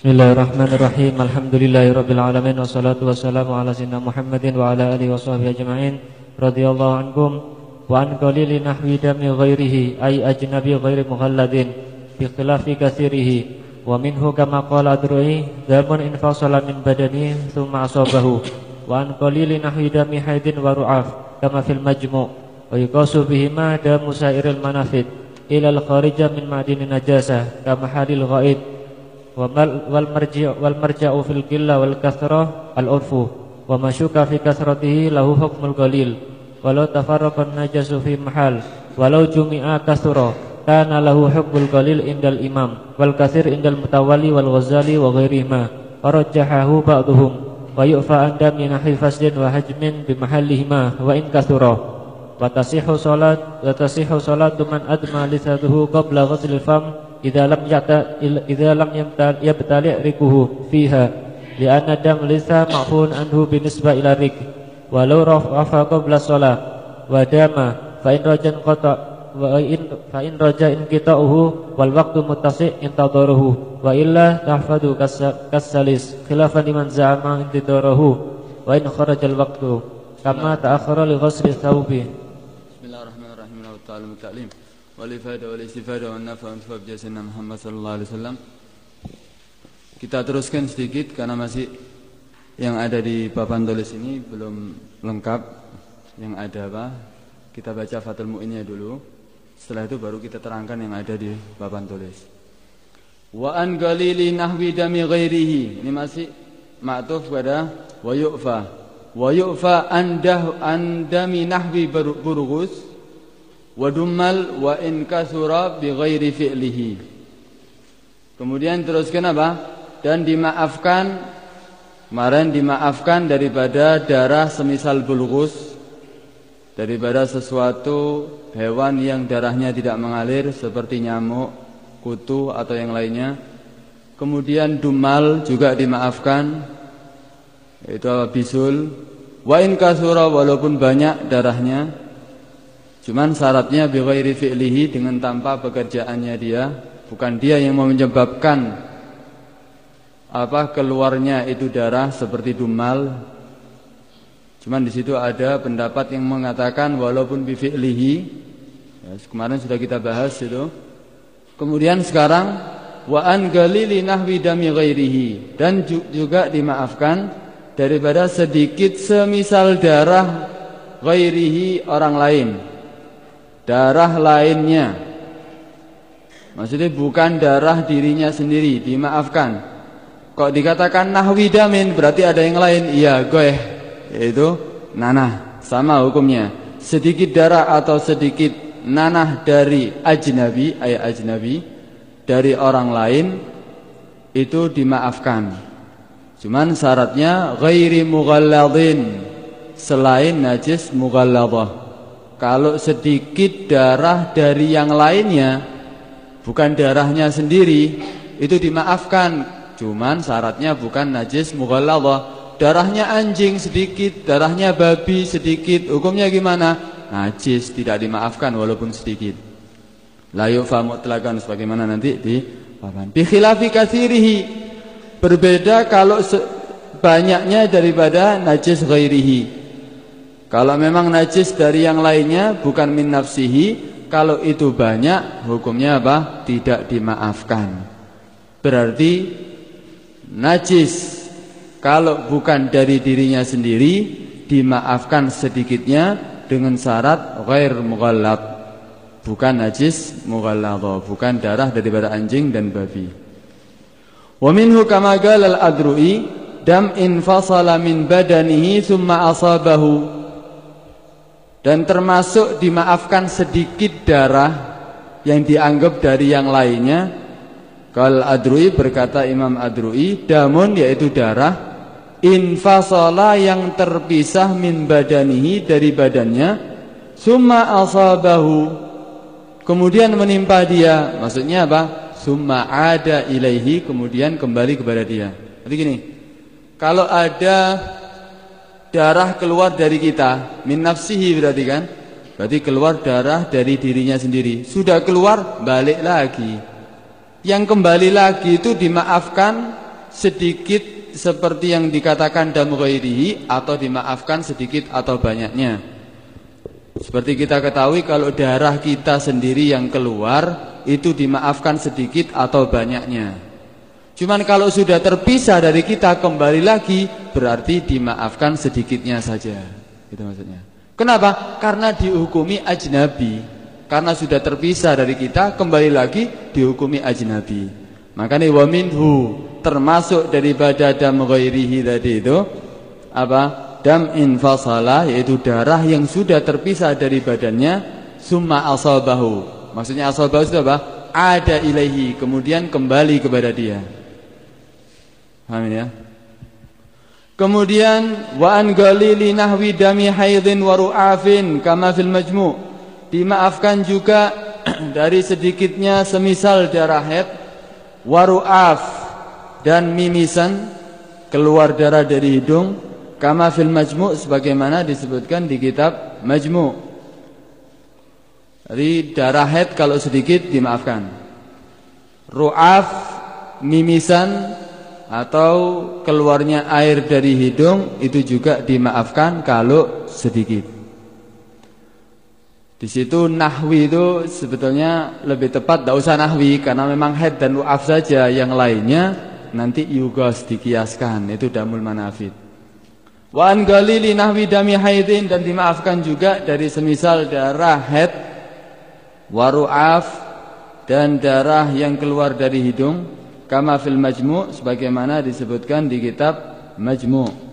Bismillahirrahmanirrahim. Alhamdulillahirabbil alamin. Wassalatu wassalamu ala sayyidina Muhammadin wa ala alihi washabihi ajma'in. Radhiyallahu ankum wa an qalili nahwi dami ghairihi ay ajnabi ghairi mughalladin bi khilafi katsirihi wa minhu kama qala adru'i damun infasala min badani thumma asabahu. Wa an qalili nahwi dami haidin wa ru'af kama fil majmu' wa yuqasu bihima damu sairil manafid ila al-kharija min ma'dini najasah kama halil ghaib wal marji' wal marja'u fil qillah wal kathrah al urfu wa masyuka fi kathratihi lahu hukmul qalil walau tafarraqa najasu fi mahal walau jumi'a kathura kana lahu hukmul qalil indal imam wal kathir indal mutawalli wal ghazali wa ghairihima farajjahahu ba'dhum wa yu'fa anda min fasdin wa hajmin bi mahallihima wa in kathura idza lam yata idza lam yabtali rikuhu fiha li'anna dam lisa ma'fun anhu binisbah ila rik. Walau rafa qabla shalah wa dama fa in rajan qata wa in fa in raja in qita'uhu wal waqtu muttasi' intadaruhu wa illa tahfadu kasalis khilafan liman za'ama intadaruhu wa in kharaja al waqtu kama ta'akhkhara li ghusli thawbi. Bismillahirrahmanirrahim. Wa ta'ala والإفادة والاستفادة والنفع والانتفاع بجاسنا Muhammad sallallahu alaihi wasallam. Kita teruskan sedikit karena masih yang ada di papan tulis ini belum lengkap. Yang ada apa? Kita baca Fathul Mu'innya dulu. Setelah itu baru kita terangkan yang ada di papan tulis. Wa an galili nahwi dami ghairihi. Ini masih ma'tuf pada wa yu'fa. Wa yu'fa andah andami nahwi burghus Wadummal wa in kasura bi ghairi fi'lihi. Kemudian teruskan apa? Dan dimaafkan kemarin dimaafkan daripada darah semisal bulghus daripada sesuatu hewan yang darahnya tidak mengalir seperti nyamuk, kutu atau yang lainnya. Kemudian dumal juga dimaafkan itu bisul. Wa in kasura walaupun banyak darahnya Cuman syaratnya bighairi fi'lihi dengan tanpa pekerjaannya dia, bukan dia yang menyebabkan apa keluarnya itu darah seperti dumal. Cuman di situ ada pendapat yang mengatakan walaupun bi fi'lihi ya, kemarin sudah kita bahas itu. Kemudian sekarang wa an galili nahwi dami ghairihi dan juga dimaafkan daripada sedikit semisal darah ghairihi orang lain darah lainnya. Maksudnya bukan darah dirinya sendiri, dimaafkan. Kok dikatakan nahwi damin berarti ada yang lain? Iya, goeh. Yaitu nanah, sama hukumnya. Sedikit darah atau sedikit nanah dari ajnabi, ayat ajnabi dari orang lain itu dimaafkan. Cuman syaratnya ghairi mughalladhin selain najis mughalladah. Kalau sedikit darah dari yang lainnya Bukan darahnya sendiri Itu dimaafkan Cuman syaratnya bukan najis mughalladhah Darahnya anjing sedikit Darahnya babi sedikit Hukumnya gimana? Najis tidak dimaafkan walaupun sedikit La yu'fa mutlaqan sebagaimana nanti di papan. Bi khilafi katsirihi. Berbeda kalau banyaknya daripada najis ghairihi. Kalau memang najis dari yang lainnya bukan min nafsihi, kalau itu banyak hukumnya apa? Tidak dimaafkan. Berarti najis kalau bukan dari dirinya sendiri dimaafkan sedikitnya dengan syarat ghair mughallab. Bukan najis mughalladzah, bukan darah daripada anjing dan babi. Wa minhu kama al-adru'i dam infasala min badanihi thumma asabahu dan termasuk dimaafkan sedikit darah yang dianggap dari yang lainnya. Kal Adrui berkata Imam Adrui Damun yaitu darah Infasala yang terpisah min badanihi dari badannya Summa asabahu. Kemudian menimpa dia Maksudnya apa? Summa ada ilaihi Kemudian kembali kepada dia. Jadi gini Kalau ada darah keluar dari kita min nafsihi berarti kan berarti keluar darah dari dirinya sendiri sudah keluar balik lagi yang kembali lagi itu dimaafkan sedikit seperti yang dikatakan dam ghairihi atau dimaafkan sedikit atau banyaknya. Seperti kita ketahui kalau darah kita sendiri yang keluar itu dimaafkan sedikit atau banyaknya. Cuman kalau sudah terpisah dari kita kembali lagi berarti dimaafkan sedikitnya saja. Itu maksudnya. Kenapa? Karena dihukumi ajnabi. Karena sudah terpisah dari kita kembali lagi dihukumi ajnabi. Makanya wa minhu termasuk daripada dam ghairihi tadi itu apa? Dam infasala yaitu darah yang sudah terpisah dari badannya summa asabahu. Maksudnya asabahu itu apa? Ada ilahi kemudian kembali kepada dia. Paham ya? Kemudian wa an galili nahwi dami haidin wa ru'afin kama fil majmu' dimaafkan juga dari sedikitnya semisal darah haid waru'af dan mimisan keluar darah dari hidung kama fil majmu' sebagaimana disebutkan di kitab majmu' jadi darah haid kalau sedikit dimaafkan. Ru'af mimisan atau keluarnya air dari hidung itu juga dimaafkan kalau sedikit. Di situ nahwi itu sebetulnya lebih tepat tidak usah nahwi karena memang head dan ru'af saja. Yang lainnya nanti yugos dikiaskan itu damul manafid. Wa an galili nahwi dami haidin dan dimaafkan juga dari semisal darah head waru'af dan darah yang keluar dari hidung kama fil majmu' sebagaimana disebutkan di kitab Majmu'.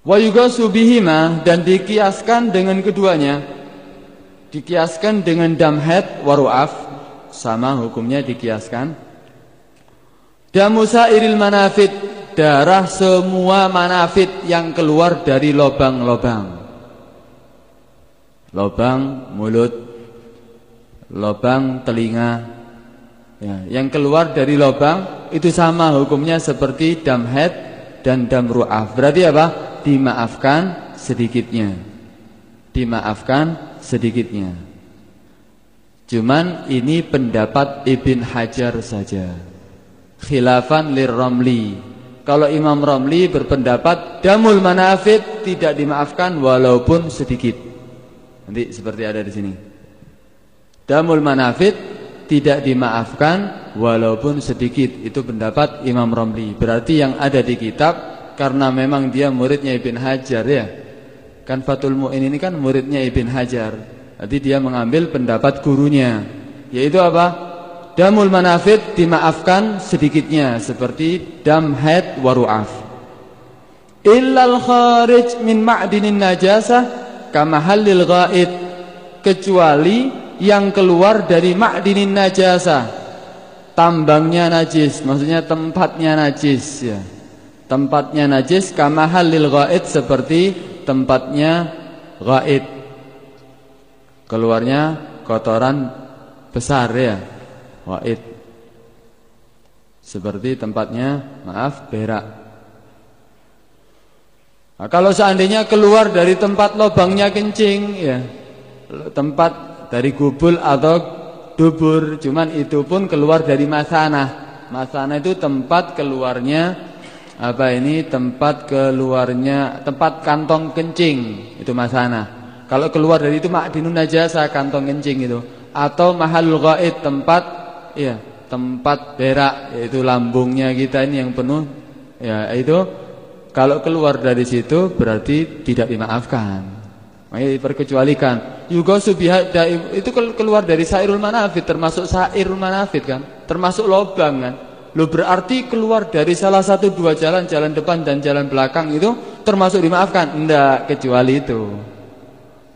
Wa yugasu bihima dan dikiaskan dengan keduanya. Dikiaskan dengan damhat waru'af sama hukumnya dikiaskan. Damusa iril manafid darah semua manafid yang keluar dari lobang-lobang. Lobang mulut, lobang telinga. Ya, yang keluar dari lobang itu sama hukumnya seperti damhat dan damru'af. Berarti apa? dimaafkan sedikitnya. Dimaafkan sedikitnya. Cuman ini pendapat Ibn Hajar saja. Khilafan lir Romli. Kalau Imam Romli berpendapat damul manafid tidak dimaafkan walaupun sedikit. Nanti seperti ada di sini. Damul manafid tidak dimaafkan walaupun sedikit. Itu pendapat Imam Romli. Berarti yang ada di kitab karena memang dia muridnya Ibn Hajar ya. Kan Fatul Mu'in ini kan muridnya Ibn Hajar. Jadi dia mengambil pendapat gurunya. Yaitu apa? Damul manafid dimaafkan sedikitnya seperti dam haid waru'af. Illal kharij min ma'dinin najasah kama halil ghaid kecuali yang keluar dari ma'dinin najasah tambangnya najis maksudnya tempatnya najis ya. Tempatnya najis kama halil ghaid seperti tempatnya ghaid. Keluarnya kotoran besar ya ghaid. Seperti tempatnya maaf berak. Nah, kalau seandainya keluar dari tempat lubangnya kencing ya tempat dari gubul atau dubur cuman itu pun keluar dari masanah masanah itu tempat keluarnya apa ini tempat keluarnya tempat kantong kencing itu masana. Kalau keluar dari itu ma'dinun najasa kantong kencing itu atau mahalul ghaid tempat ya tempat berak yaitu lambungnya kita ini yang penuh ya itu kalau keluar dari situ berarti tidak dimaafkan. Makanya diperkecualikan. Yugo subiha itu keluar dari sairul manafid termasuk sairul manafid kan, termasuk lobang kan. Lo berarti keluar dari salah satu dua jalan, jalan depan dan jalan belakang itu termasuk dimaafkan? Enggak, kecuali itu.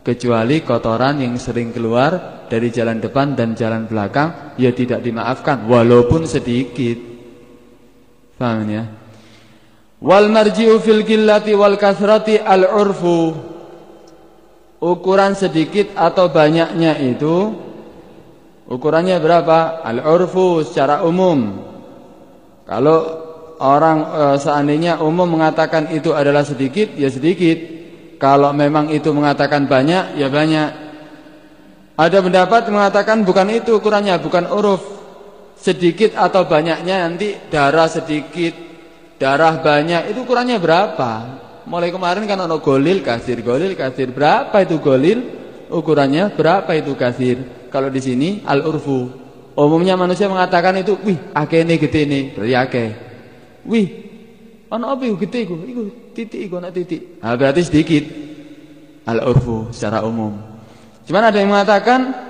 Kecuali kotoran yang sering keluar dari jalan depan dan jalan belakang ya tidak dimaafkan walaupun sedikit. Paham ya? Wal marji'u fil qillati wal kasrati al urfu. Ukuran sedikit atau banyaknya itu ukurannya berapa? Al urfu secara umum kalau orang e, seandainya umum mengatakan itu adalah sedikit, ya sedikit. Kalau memang itu mengatakan banyak, ya banyak. Ada pendapat mengatakan bukan itu ukurannya, bukan uruf. sedikit atau banyaknya nanti darah sedikit, darah banyak itu ukurannya berapa? Mulai kemarin kan ono golil, kasir, golil, kasir. Berapa itu golil? Ukurannya berapa itu kasir? Kalau di sini al-urfu. Umumnya manusia mengatakan itu, wih, akeh ini gede ini, berarti akeh. Wih, ono apa itu gede iku? Iku titik iku ana titik. Nah, berarti sedikit. Al-urfu secara umum. Cuman ada yang mengatakan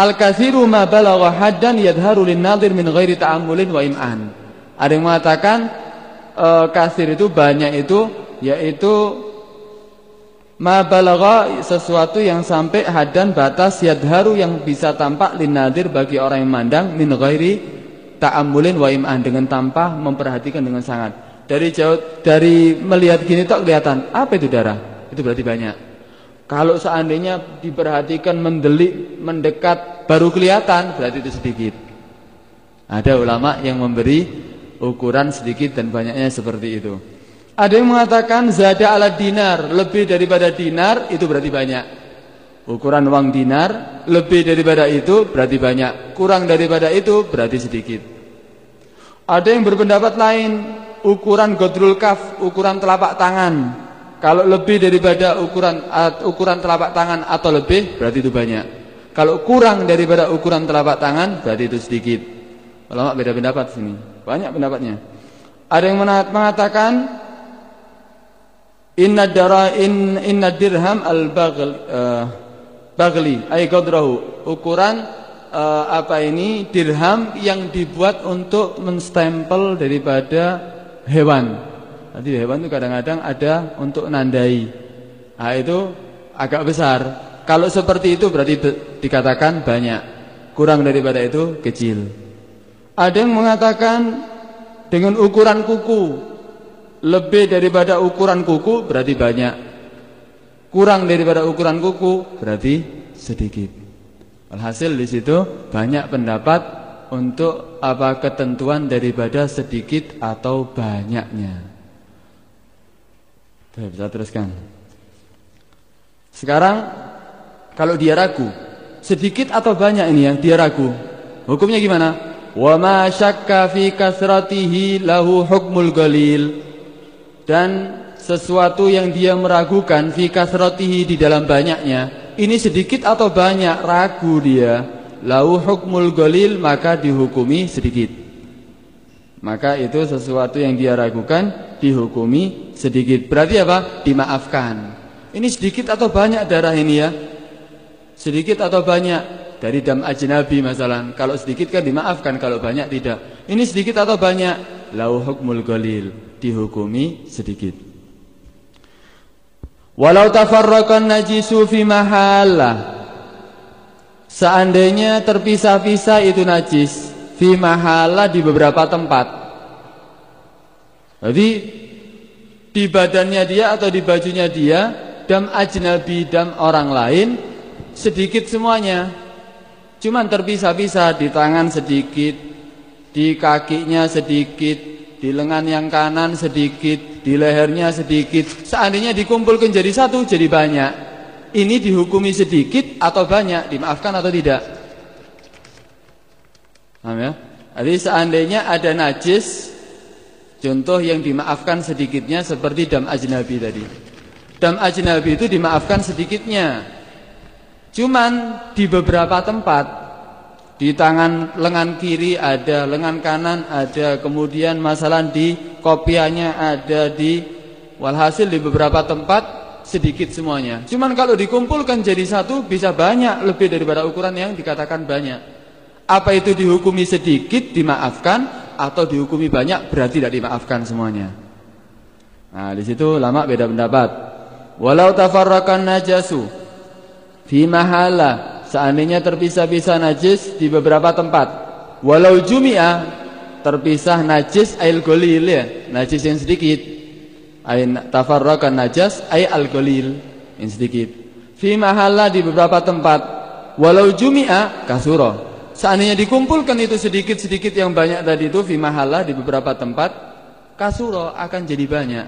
Al-kathiru ma balagha haddan yadharu lin-nadhir min ghairi ta'ammulin wa im'an. Ada yang mengatakan e, kasir itu banyak itu yaitu ma balagha sesuatu yang sampai haddan batas yadharu yang bisa tampak lin-nadhir bagi orang yang mandang min ghairi ta'ammulin wa im'an dengan tanpa memperhatikan dengan sangat. Dari jauh dari melihat gini tak kelihatan apa itu darah? Itu berarti banyak. Kalau seandainya diperhatikan mendelik, mendekat baru kelihatan, berarti itu sedikit. Ada ulama yang memberi ukuran sedikit dan banyaknya seperti itu. Ada yang mengatakan zada ala dinar, lebih daripada dinar itu berarti banyak. Ukuran uang dinar lebih daripada itu berarti banyak, kurang daripada itu berarti sedikit. Ada yang berpendapat lain, ukuran godrul kaf, ukuran telapak tangan kalau lebih daripada ukuran ukuran telapak tangan atau lebih berarti itu banyak. Kalau kurang daripada ukuran telapak tangan berarti itu sedikit. Ulama beda pendapat sini. Banyak pendapatnya. Ada yang mengatakan inna dara in inna dirham al baghl uh, bagli ay qadrahu. Ukuran uh, apa ini dirham yang dibuat untuk menstempel daripada hewan. Nanti hewan itu kadang-kadang ada untuk nandai. Nah itu agak besar. Kalau seperti itu berarti dikatakan banyak. Kurang daripada itu kecil. Ada yang mengatakan dengan ukuran kuku lebih daripada ukuran kuku berarti banyak. Kurang daripada ukuran kuku berarti sedikit. Alhasil di situ banyak pendapat untuk apa ketentuan daripada sedikit atau banyaknya. Saya bisa teruskan. Sekarang kalau dia ragu, sedikit atau banyak ini ya, dia ragu. Hukumnya gimana? Wa ma syakka fi kasratihi lahu hukmul galil. Dan sesuatu yang dia meragukan fi kasratihi di dalam banyaknya, ini sedikit atau banyak ragu dia, lahu hukmul galil maka dihukumi sedikit. Maka itu sesuatu yang dia ragukan dihukumi sedikit. Berarti apa? Dimaafkan. Ini sedikit atau banyak darah ini ya? Sedikit atau banyak? Dari dam ajnabi masalah. Kalau sedikit kan dimaafkan, kalau banyak tidak. Ini sedikit atau banyak? Lau hukmul galil. Dihukumi sedikit. Walau tafarraqan najisu fi mahallah. Seandainya terpisah-pisah itu najis fi mahallah di beberapa tempat. Jadi di badannya dia atau di bajunya dia dam ajnabi dam orang lain sedikit semuanya. Cuman terpisah-pisah di tangan sedikit, di kakinya sedikit, di lengan yang kanan sedikit, di lehernya sedikit. Seandainya dikumpulkan jadi satu jadi banyak. Ini dihukumi sedikit atau banyak, dimaafkan atau tidak? Paham ya? Jadi seandainya ada najis Contoh yang dimaafkan sedikitnya seperti dam ajnabi tadi. Dam ajnabi itu dimaafkan sedikitnya. Cuman di beberapa tempat di tangan lengan kiri ada, lengan kanan ada, kemudian masalah di kopiahnya ada di walhasil di beberapa tempat sedikit semuanya. Cuman kalau dikumpulkan jadi satu bisa banyak lebih daripada ukuran yang dikatakan banyak. Apa itu dihukumi sedikit dimaafkan atau dihukumi banyak berarti tidak dimaafkan semuanya. Nah, di situ lama beda pendapat. Walau tafarraqan najasu fi mahala, seandainya terpisah-pisah najis di beberapa tempat. Walau jumia terpisah najis ail golil ya, najis yang sedikit. Ain tafarraqan najas ay al golil yang sedikit. Fi mahala di beberapa tempat. Walau jumia kasuro Seandainya dikumpulkan itu sedikit-sedikit yang banyak tadi itu fi mahala di beberapa tempat, kasuro akan jadi banyak.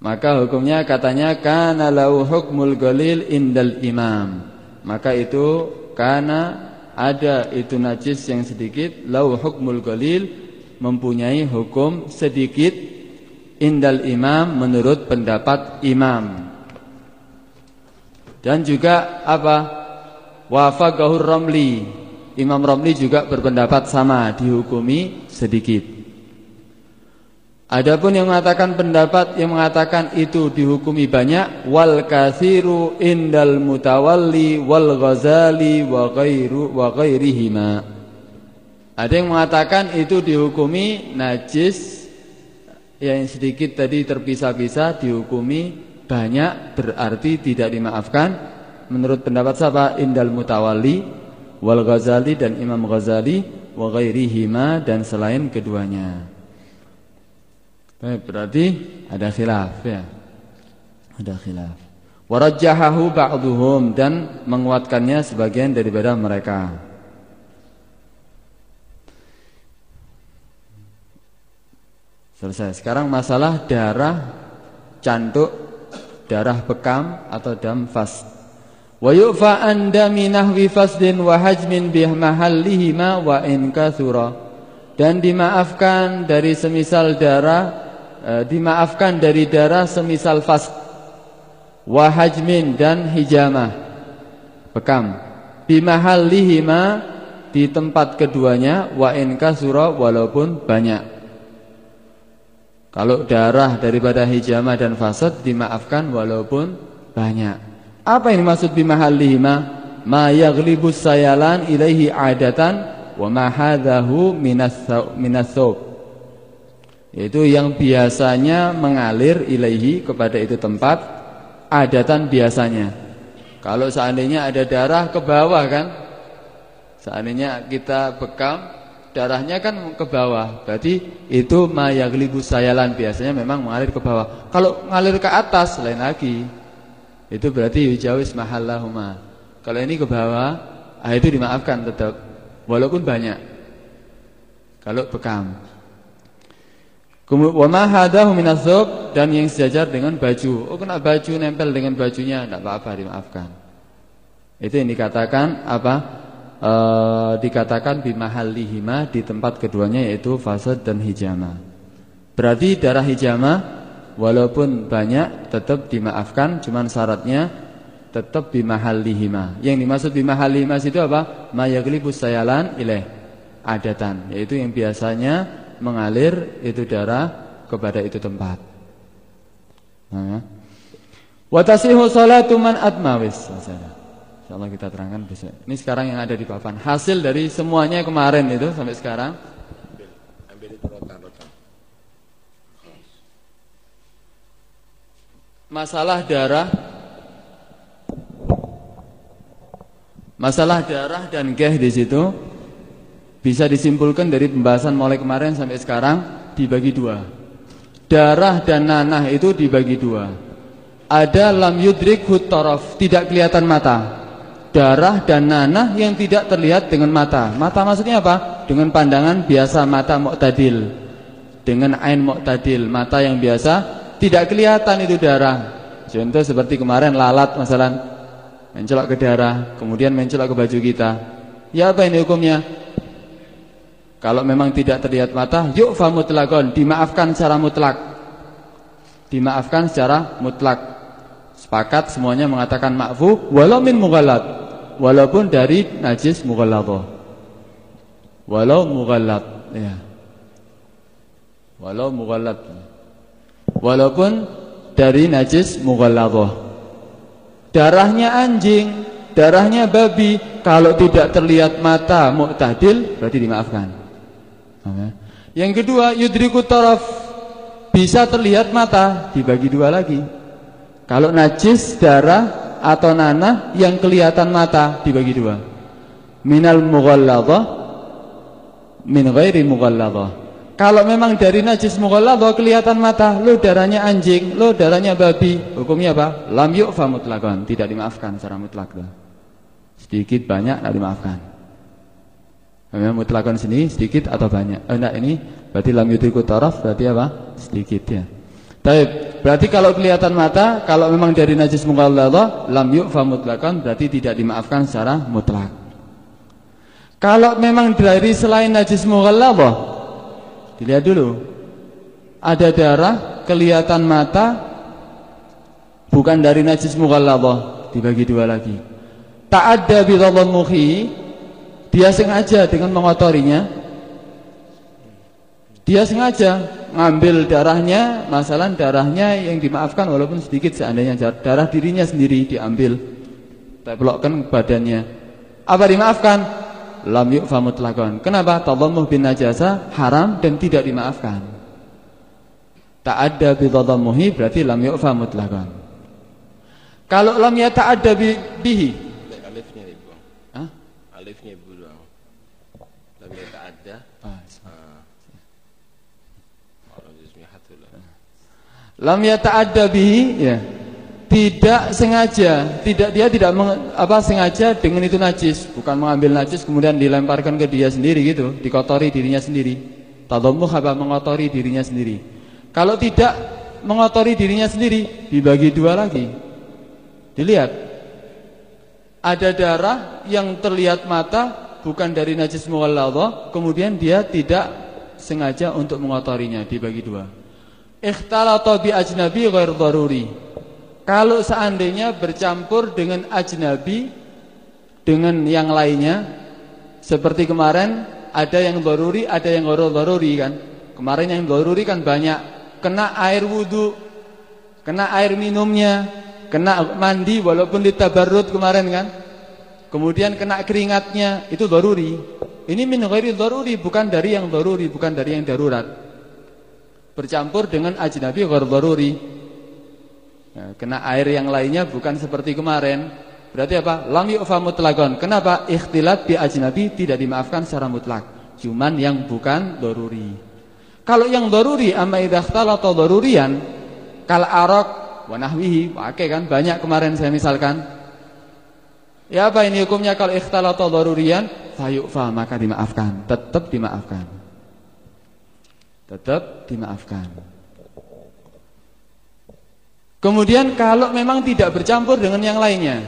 Maka hukumnya katanya kana lau hukmul galil indal imam. Maka itu kana ada itu najis yang sedikit lau hukmul qalil mempunyai hukum sedikit indal imam menurut pendapat imam. Dan juga apa? Wafaqahur ramli. Imam Ramli juga berpendapat sama dihukumi sedikit Adapun yang mengatakan pendapat yang mengatakan itu dihukumi banyak wal kathiru indal mutawalli wal ghazali wa ghairu wa ghairihima. Ada yang mengatakan itu dihukumi najis yang sedikit tadi terpisah-pisah dihukumi banyak berarti tidak dimaafkan menurut pendapat siapa indal mutawalli wal ghazali dan Imam Ghazali wa ghairihima dan selain keduanya. Baik, berarti ada khilaf ya. Ada khilaf. Warajjahahu ba'duhum dan menguatkannya sebagian daripada mereka. Selesai. Sekarang masalah darah cantuk, darah bekam atau dam fas. Wa yu'fa an dami nahwi fasdin wa hajmin bih mahallihima wa in kathura. Dan dimaafkan dari semisal darah dimaafkan dari darah semisal fas wahajmin dan hijamah. Bekam. Bimahallihima di tempat keduanya wa in kasura walaupun banyak. Kalau darah daripada hijamah dan fasad dimaafkan walaupun banyak. Apa yang dimaksud bimahallihima? Ma yaghlibus sayalan ilaihi adatan wa ma hadahu minas minas yaitu yang biasanya mengalir ilaihi kepada itu tempat adatan biasanya. Kalau seandainya ada darah ke bawah kan, seandainya kita bekam darahnya kan ke bawah, berarti itu mayaglibu sayalan biasanya memang mengalir ke bawah. Kalau mengalir ke atas lain lagi, itu berarti yujawis mahallahuma. Kalau ini ke bawah, ah itu dimaafkan tetap, walaupun banyak. Kalau bekam. Hadahu dan yang sejajar dengan baju. Oh kena baju nempel dengan bajunya tidak apa-apa dimaafkan. Itu yang dikatakan apa? E, dikatakan bimahallihima di tempat keduanya yaitu fasad dan hijama. Berarti darah hijama walaupun banyak tetap dimaafkan cuman syaratnya tetap bimahallihima. Yang dimaksud bimahallihima itu apa? Mayaglibus sayalan ilaih adatan yaitu yang biasanya mengalir itu darah kepada itu tempat. Nah, wa tasihu salatu man atmawis. Insyaallah kita terangkan besok. Ini sekarang yang ada di papan. Hasil dari semuanya kemarin itu sampai sekarang. Masalah darah Masalah darah dan geh di situ bisa disimpulkan dari pembahasan mulai kemarin sampai sekarang dibagi dua. Darah dan nanah itu dibagi dua. Ada lam yudrik hutaraf, tidak kelihatan mata. Darah dan nanah yang tidak terlihat dengan mata. Mata maksudnya apa? Dengan pandangan biasa mata muqtadil. Dengan ain muqtadil, mata yang biasa tidak kelihatan itu darah. Contoh seperti kemarin lalat masalah mencolok ke darah, kemudian mencolok ke baju kita. Ya apa ini hukumnya? Kalau memang tidak terlihat mata, yuk fa mutlakon, dimaafkan secara mutlak. Dimaafkan secara mutlak. Sepakat semuanya mengatakan ma'fu walau min mughallat. Walaupun dari najis mughalladhah. Walau mughallat, ya. Walau mughallat. Walaupun dari najis mughalladhah. Darahnya anjing, darahnya babi, kalau tidak terlihat mata mu'tadil berarti dimaafkan. Yang kedua, yudriku taraf bisa terlihat mata dibagi dua lagi. Kalau najis darah atau nanah yang kelihatan mata dibagi dua. Minal mughalladhah min ghairi mughalladhah. Kalau memang dari najis mughalladhah kelihatan mata, lo darahnya anjing, lo darahnya babi, hukumnya apa? Lam yu'fa mutlaqan, tidak dimaafkan secara mutlak. Sedikit banyak tidak dimaafkan. Ya, mutlakon sini sedikit atau banyak. Eh, enggak ini berarti lam yudriku taraf berarti apa? Sedikit ya. Tapi berarti kalau kelihatan mata, kalau memang dari najis mughalladhah lam yu'fa mutlakon berarti tidak dimaafkan secara mutlak. Kalau memang dari selain najis mughalladhah, dilihat dulu. Ada darah kelihatan mata bukan dari najis mughalladhah, dibagi dua lagi. Ta'adda bi mukhi, dia sengaja dengan mengotorinya. Dia sengaja ngambil darahnya, masalah darahnya yang dimaafkan walaupun sedikit seandainya darah dirinya sendiri diambil. Teplokkan badannya. Apa dimaafkan? lam yu'fa mutlaqan. Kenapa? Tadhammuh bin najasa haram dan tidak dimaafkan. Ta'adda bi tadhammuhi berarti lam yu'fa mutlaqan. Kalau lam ya ta'adda bi bihi. Alifnya. Hah? Alifnya ibu doang. Lam ya ta'adda. Ah, Lam ya ta'adda bihi ya tidak sengaja, tidak dia tidak meng, apa sengaja dengan itu najis, bukan mengambil najis kemudian dilemparkan ke dia sendiri gitu, dikotori dirinya sendiri. Tadammuh apa mengotori dirinya sendiri. Kalau tidak mengotori dirinya sendiri, dibagi dua lagi. Dilihat. Ada darah yang terlihat mata bukan dari najis muwalladhah, kemudian dia tidak sengaja untuk mengotorinya, dibagi dua. Ikhtalata bi ajnabi ghair daruri kalau seandainya bercampur dengan ajnabi dengan yang lainnya seperti kemarin ada yang doruri, ada yang doruri kan. Kemarin yang doruri kan banyak kena air wudhu, kena air minumnya, kena mandi walaupun ditabarrut kemarin kan. Kemudian kena keringatnya itu doruri. Ini min ghairi doruri bukan dari yang doruri, bukan dari yang darurat. Bercampur dengan ajnabi ghair doruri. Ya, kena air yang lainnya bukan seperti kemarin. Berarti apa? Lam yu'fa mutlaqan. Kenapa? Ikhtilat bi ajnabi tidak dimaafkan secara mutlak. Cuman yang bukan doruri. Kalau yang doruri amma idza dorurian kal arak wa nahwihi, pakai kan banyak kemarin saya misalkan. Ya apa ini hukumnya kalau ikhtalato dorurian? Fayu'fa maka dimaafkan, tetap dimaafkan. Tetap dimaafkan. Kemudian kalau memang tidak bercampur dengan yang lainnya.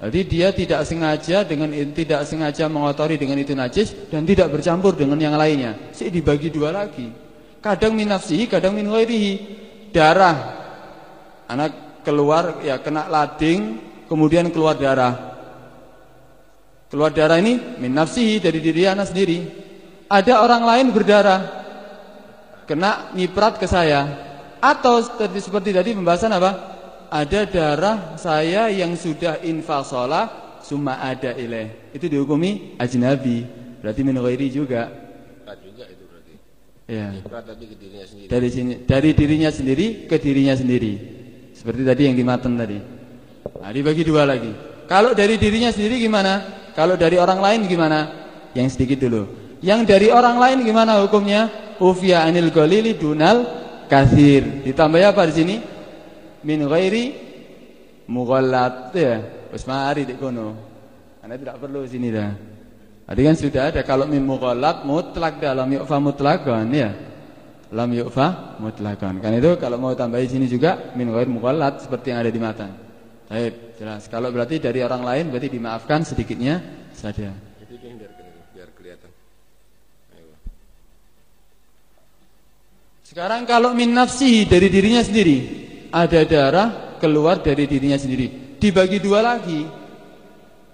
Jadi dia tidak sengaja dengan tidak sengaja mengotori dengan itu najis dan tidak bercampur dengan yang lainnya. Sih dibagi dua lagi. Kadang min nafsihi, kadang min ghairihi. Darah anak keluar ya kena lading, kemudian keluar darah. Keluar darah ini min nafsihi dari diri anak sendiri. Ada orang lain berdarah kena nyiprat ke saya atau seperti tadi pembahasan apa? Ada darah saya yang sudah infasola Suma ada ilaih Itu dihukumi ajnabi Berarti min ghairi juga juga itu berarti Ya. tapi ke dirinya sendiri. Dari sini, dari dirinya sendiri ke dirinya sendiri. Seperti tadi yang dimaten tadi. Nah, dibagi dua lagi. Kalau dari dirinya sendiri gimana? Kalau dari orang lain gimana? Yang sedikit dulu. Yang dari orang lain gimana hukumnya? Ufya anil golili dunal kasir. Ditambah apa di sini? Min ghairi mughallat ya. Wis mari dik kono. Anda tidak perlu sini dah. Tadi kan sudah ada kalau min mughallat mutlak dalam yu'fa mutlakan ya. Lam yu'fa mutlakan. Kan itu kalau mau tambah di sini juga min ghairi mughallat seperti yang ada di matan. Baik, jelas. Kalau berarti dari orang lain berarti dimaafkan sedikitnya saja. Sekarang kalau min nafsi dari dirinya sendiri. Ada darah keluar dari dirinya sendiri. Dibagi dua lagi.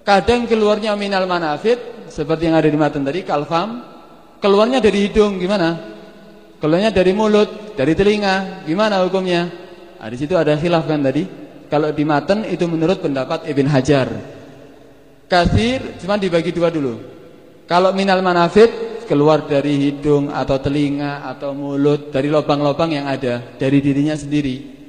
Kadang keluarnya minal manafid Seperti yang ada di matan tadi Kalfam. Keluarnya dari hidung gimana? Keluarnya dari mulut Dari telinga Gimana hukumnya? Nah, di situ ada khilaf kan tadi. Kalau di matan itu menurut pendapat Ibn Hajar. Kasir cuma dibagi dua dulu. Kalau minal manafid keluar dari hidung atau telinga atau mulut dari lubang-lubang yang ada dari dirinya sendiri.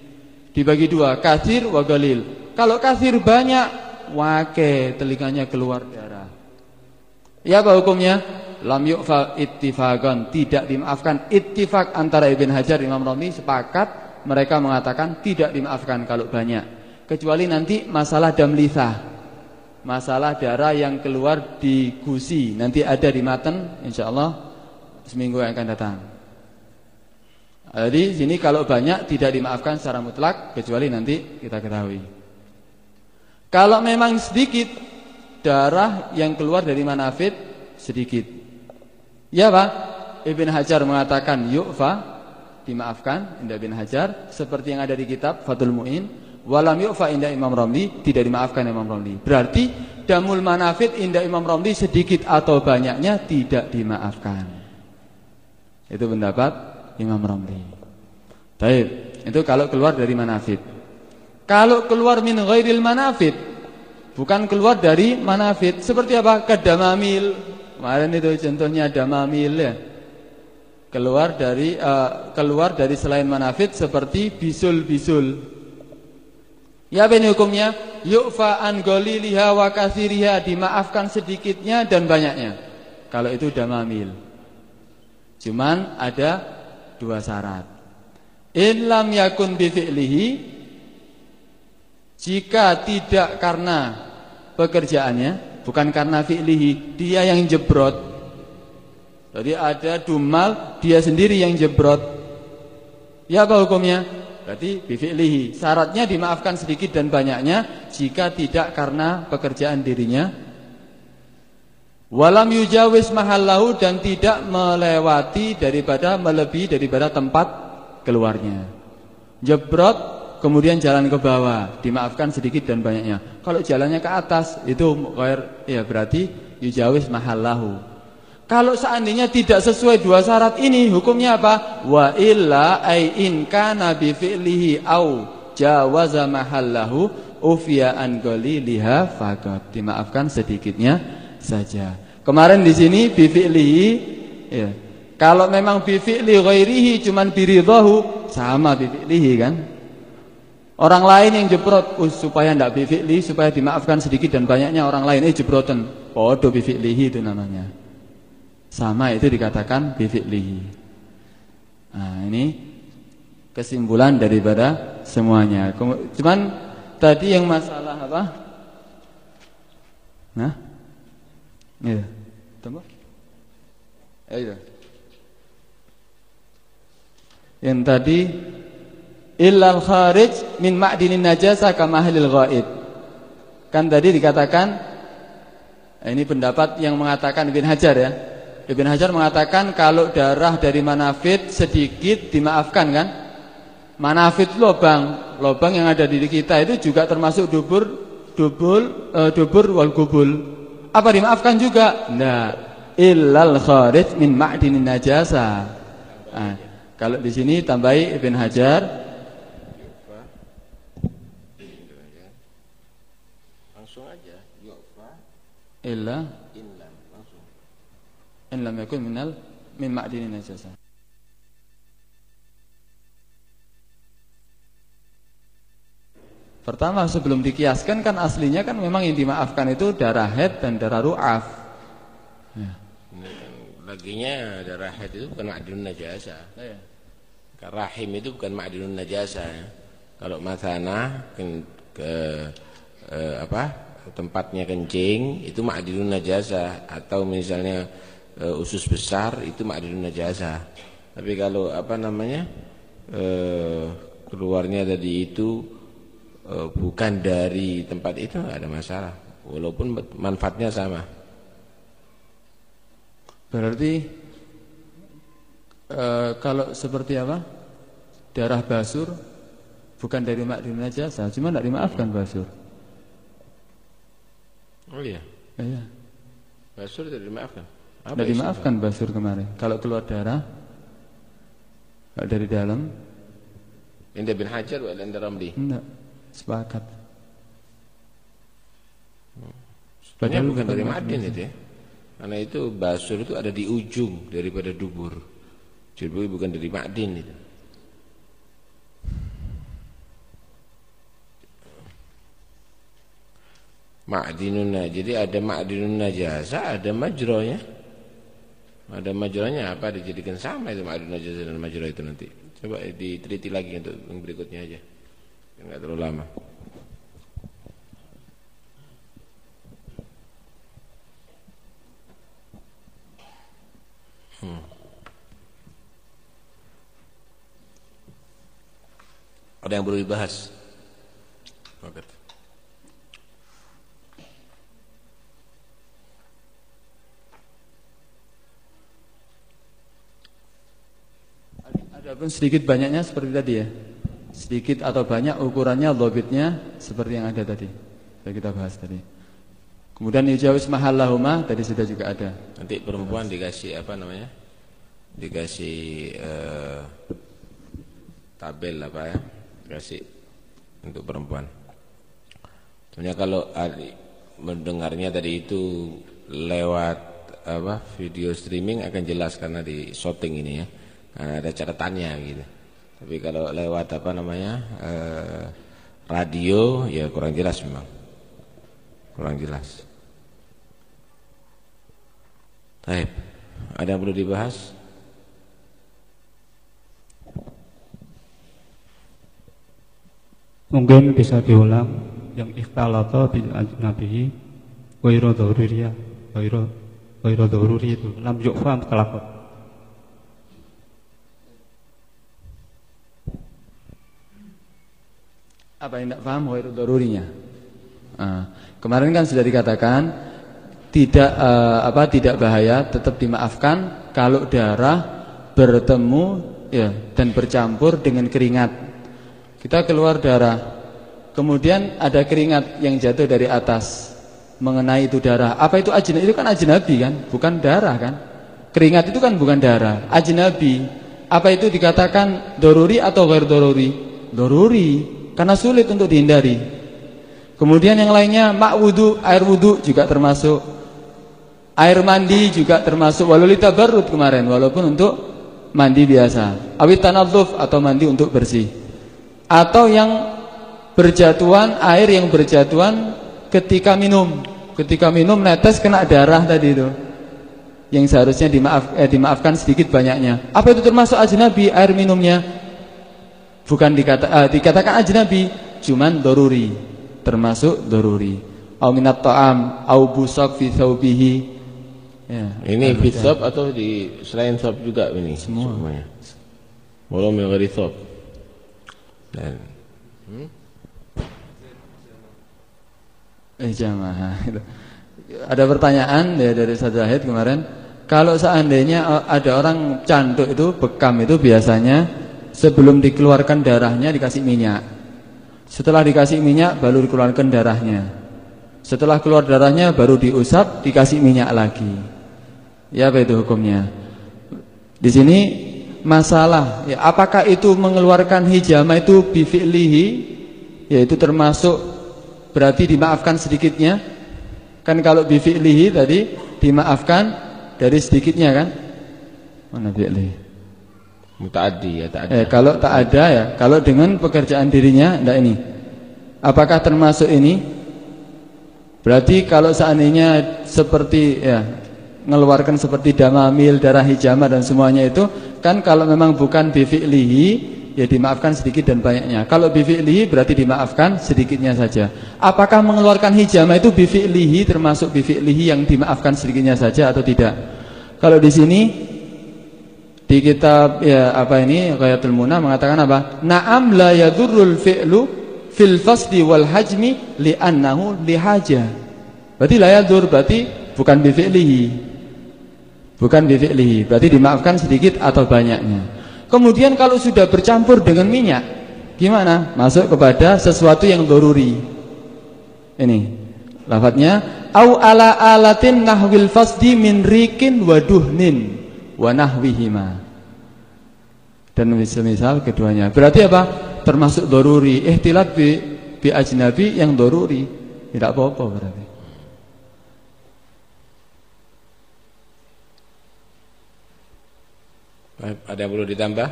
Dibagi dua kasir wa galil kalau kasir banyak wake telinganya keluar darah. Ya apa hukumnya? Lam yu'fa ittifaqan. Tidak dimaafkan. Ittifaq antara Ibn Hajar Imam Rami sepakat mereka mengatakan tidak dimaafkan kalau banyak. Kecuali nanti masalah damlithah masalah darah yang keluar di gusi nanti ada di maten insyaallah seminggu yang akan datang. Jadi sini kalau banyak tidak dimaafkan secara mutlak kecuali nanti kita ketahui. Kalau memang sedikit darah yang keluar dari manafid sedikit. Ya Pak, Ibn Hajar mengatakan yu'fa dimaafkan bin Hajar seperti yang ada di kitab Fathul Muin walam yu'fa indah Imam Romli tidak dimaafkan Imam Romli. Berarti damul manafid indah Imam Romli sedikit atau banyaknya tidak dimaafkan. Itu pendapat Imam Romli. Baik, itu kalau keluar dari manafid. Kalau keluar min ghairil manafid bukan keluar dari manafid seperti apa? Kadamamil. Kemarin itu contohnya damamil ya. Keluar dari uh, keluar dari selain manafid seperti bisul-bisul. Ya apa ini hukumnya? Yu'fa an goliliha wa kasiriha dimaafkan sedikitnya dan banyaknya. Kalau itu damamil. Cuman ada dua syarat. In lam yakun bi fi'lihi jika tidak karena pekerjaannya, bukan karena fi'lihi, dia yang jebrot. Jadi ada dumal, dia sendiri yang jebrot. Ya apa hukumnya? Berarti bifi'lihi. Syaratnya dimaafkan sedikit dan banyaknya jika tidak karena pekerjaan dirinya. Walam yujawis mahallahu dan tidak melewati daripada melebihi daripada tempat keluarnya. Jebrot kemudian jalan ke bawah, dimaafkan sedikit dan banyaknya. Kalau jalannya ke atas itu ya berarti yujawis mahallahu. Kalau seandainya tidak sesuai dua syarat ini, hukumnya apa? Wa illa ay in kana bi fi'lihi au jawaza mahallahu ufiya an liha faqat. Dimaafkan sedikitnya saja. Kemarin di sini bi fi'lihi ya. Kalau memang bi fi'li ghairihi cuman biridhahu sama bi fi'lihi kan? Orang lain yang jebrot uh, supaya tidak bifikli, supaya dimaafkan sedikit dan banyaknya orang lain eh jebrotan. Podo bifiklihi itu namanya. Sama itu dikatakan bifiklihi. Nah, ini kesimpulan daripada semuanya. Cuman tadi yang masalah apa? Nah. Iya. Tunggu. Ya, itu. Yang tadi illal kharij min ma'dinin najasa kama ahlil ghaib. Kan tadi dikatakan ini pendapat yang mengatakan Ibn Hajar ya. Ibn Hajar mengatakan kalau darah dari manafid sedikit dimaafkan kan? Manafid lobang, lobang yang ada di diri kita itu juga termasuk dubur, dubul, uh, dubur wal gubul. Apa dimaafkan juga? Enggak. Illal kharij min ma'dinin najasa. Nah, kalau di sini tambahi Ibn Hajar illa in lam yakun minal min ma'dinin najasa Pertama sebelum dikiaskan kan aslinya kan memang yang dimaafkan itu darah head dan darah ru'af. Ya. Baginya darah head itu bukan ma'dinun najasa. Ya. Rahim itu bukan ma'dinun najasa. Kalau masana ke, ke eh, apa? tempatnya kencing itu ma'dinun najasa atau misalnya e, usus besar itu ma'dinun najasa. Tapi kalau apa namanya? E, keluarnya dari itu e, bukan dari tempat itu enggak ada masalah walaupun manfaatnya sama. Berarti e, kalau seperti apa? Darah basur bukan dari ma'dinun najasa, cuma tidak dimaafkan basur. Oh iya. Iya. Basur tidak dimaafkan. Tidak dimaafkan basur kemarin. Kalau keluar darah dari dalam. Indah bin Hajar wa Indah Ramli. Enggak. Sepakat. Padahal bukan dari madin itu ya. Karena itu basur itu ada di ujung daripada dubur. Jadi bukan dari madin itu. Ma'dinun Jadi ada ma'dinun najasa, ada majronya. Ada majronya apa dijadikan sama itu ma'dinun najasa dan majro itu nanti. Coba diteliti lagi untuk yang berikutnya aja. Enggak terlalu lama. Hmm. Ada yang perlu dibahas? Oke. Adapun sedikit banyaknya seperti tadi ya. Sedikit atau banyak ukurannya lobitnya seperti yang ada tadi. Sudah kita bahas tadi. Kemudian ijawis mahallahuma tadi sudah juga ada. Nanti perempuan dikasih apa namanya? Dikasih uh, tabel apa ya? Dikasih untuk perempuan. Sebenarnya kalau mendengarnya tadi itu lewat apa video streaming akan jelas karena di shooting ini ya. Karena ada catatannya gitu. Tapi kalau lewat apa namanya? Uh, radio ya kurang jelas memang. Kurang jelas. Baik. Ada yang perlu dibahas? Mungkin bisa diulang yang ikhtalata bil ajnabi ghairu daruriyah, ghairu ghairu daruri itu lam yu'fam kelakot. Apa yang tidak paham ghairu darurinya? Nah, kemarin kan sudah dikatakan tidak uh, apa tidak bahaya tetap dimaafkan kalau darah bertemu ya dan bercampur dengan keringat. Kita keluar darah. Kemudian ada keringat yang jatuh dari atas mengenai itu darah. Apa itu ajnabi? Itu kan ajnabi kan, bukan darah kan? Keringat itu kan bukan darah, ajnabi. Apa itu dikatakan doruri atau ghair doruri? Doruri, karena sulit untuk dihindari. Kemudian yang lainnya mak wudu, air wudu juga termasuk Air mandi juga termasuk walulita barut kemarin walaupun untuk mandi biasa. Awit tanadzuf atau mandi untuk bersih. Atau yang berjatuhan air yang berjatuhan ketika minum. Ketika minum netes kena darah tadi itu. Yang seharusnya dimaaf, eh, dimaafkan sedikit banyaknya. Apa itu termasuk ajnabi air minumnya? Bukan dikata, eh, dikatakan ajnabi, cuman doruri. Termasuk doruri. Au minat ta'am, au busak fi thawbihi Ya, ini sop atau di selain sop juga ini semua. semuanya. Walau ghairi sop. Dan hmm? Eh jamaah Ada pertanyaan ya dari Zahid kemarin, kalau seandainya eh, ada orang cantuk itu bekam itu biasanya sebelum dikeluarkan darahnya dikasih minyak. Setelah dikasih minyak baru dikeluarkan darahnya. Setelah keluar darahnya baru diusap dikasih minyak lagi. Ya apa itu hukumnya? Di sini masalah ya apakah itu mengeluarkan hijama itu bifi'lihi yaitu termasuk berarti dimaafkan sedikitnya? Kan kalau bifi'lihi tadi dimaafkan dari sedikitnya kan? Mana fi'lihi? Mutaaddi ya tak ada. Eh, kalau tak ada ya, kalau dengan pekerjaan dirinya enggak ini. Apakah termasuk ini? Berarti kalau seandainya seperti ya mengeluarkan seperti damamil, darah hijama dan semuanya itu kan kalau memang bukan bifi'lihi ya dimaafkan sedikit dan banyaknya. Kalau bifi'lihi berarti dimaafkan sedikitnya saja. Apakah mengeluarkan hijama itu bifi'lihi termasuk bifi'lihi yang dimaafkan sedikitnya saja atau tidak? Kalau di sini di kitab ya apa ini Ghayatul Munah mengatakan apa? Na'am la yadurrul fi'lu fil fasdi wal hajmi li'annahu lihaja. Berarti la yadur berarti bukan bifi'lihi Bukan bifi'lihi, berarti dimaafkan sedikit atau banyaknya. Kemudian kalau sudah bercampur dengan minyak, gimana? Masuk kepada sesuatu yang doruri. Ini lafadznya au ala alatin nahwil fasdi min rikin wa duhnin wa nahwihima. Dan misal-misal keduanya. Berarti apa? Termasuk doruri. Ihtilat bi, bi ajnabi yang doruri. Tidak apa-apa berarti. Ada yang perlu ditambah?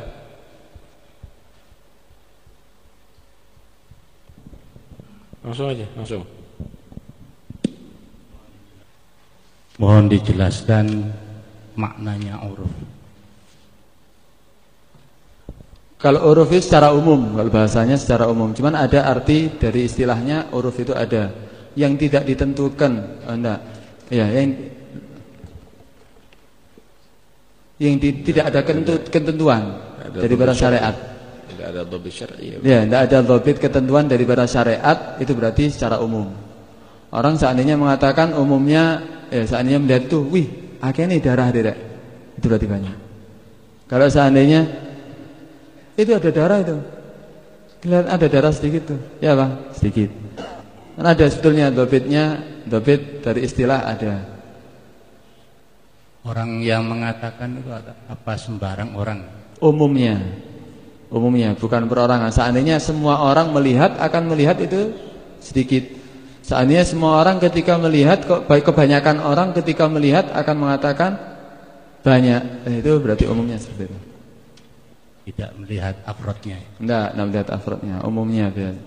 Langsung aja, langsung. Mohon dijelaskan maknanya uruf. Kalau uruf itu secara umum, kalau bahasanya secara umum. Cuman ada arti dari istilahnya uruf itu ada yang tidak ditentukan. Oh, enggak. Ya, yang yang di, tidak ada ketentuan dari para syariat. Tidak ada dhabit syar'i. Ya, tidak ada dhabit ketentuan dari para syariat itu berarti secara umum. Orang seandainya mengatakan umumnya ya seandainya melihat itu, wih, akhirnya darah tidak. Itu berarti banyak. Kalau seandainya Itu ada darah itu. Lihat ada darah sedikit tuh. Ya, Bang, sedikit. Kan ada sebetulnya dobitnya, dobit dari istilah ada. Orang yang mengatakan itu apa sembarang orang? Umumnya. Umumnya, bukan perorangan. Seandainya semua orang melihat akan melihat itu sedikit. Seandainya semua orang ketika melihat baik kebanyakan orang ketika melihat akan mengatakan banyak. Itu berarti umumnya seperti itu tidak melihat afrodnya. Tidak, tidak melihat afrodnya. Umumnya biasa.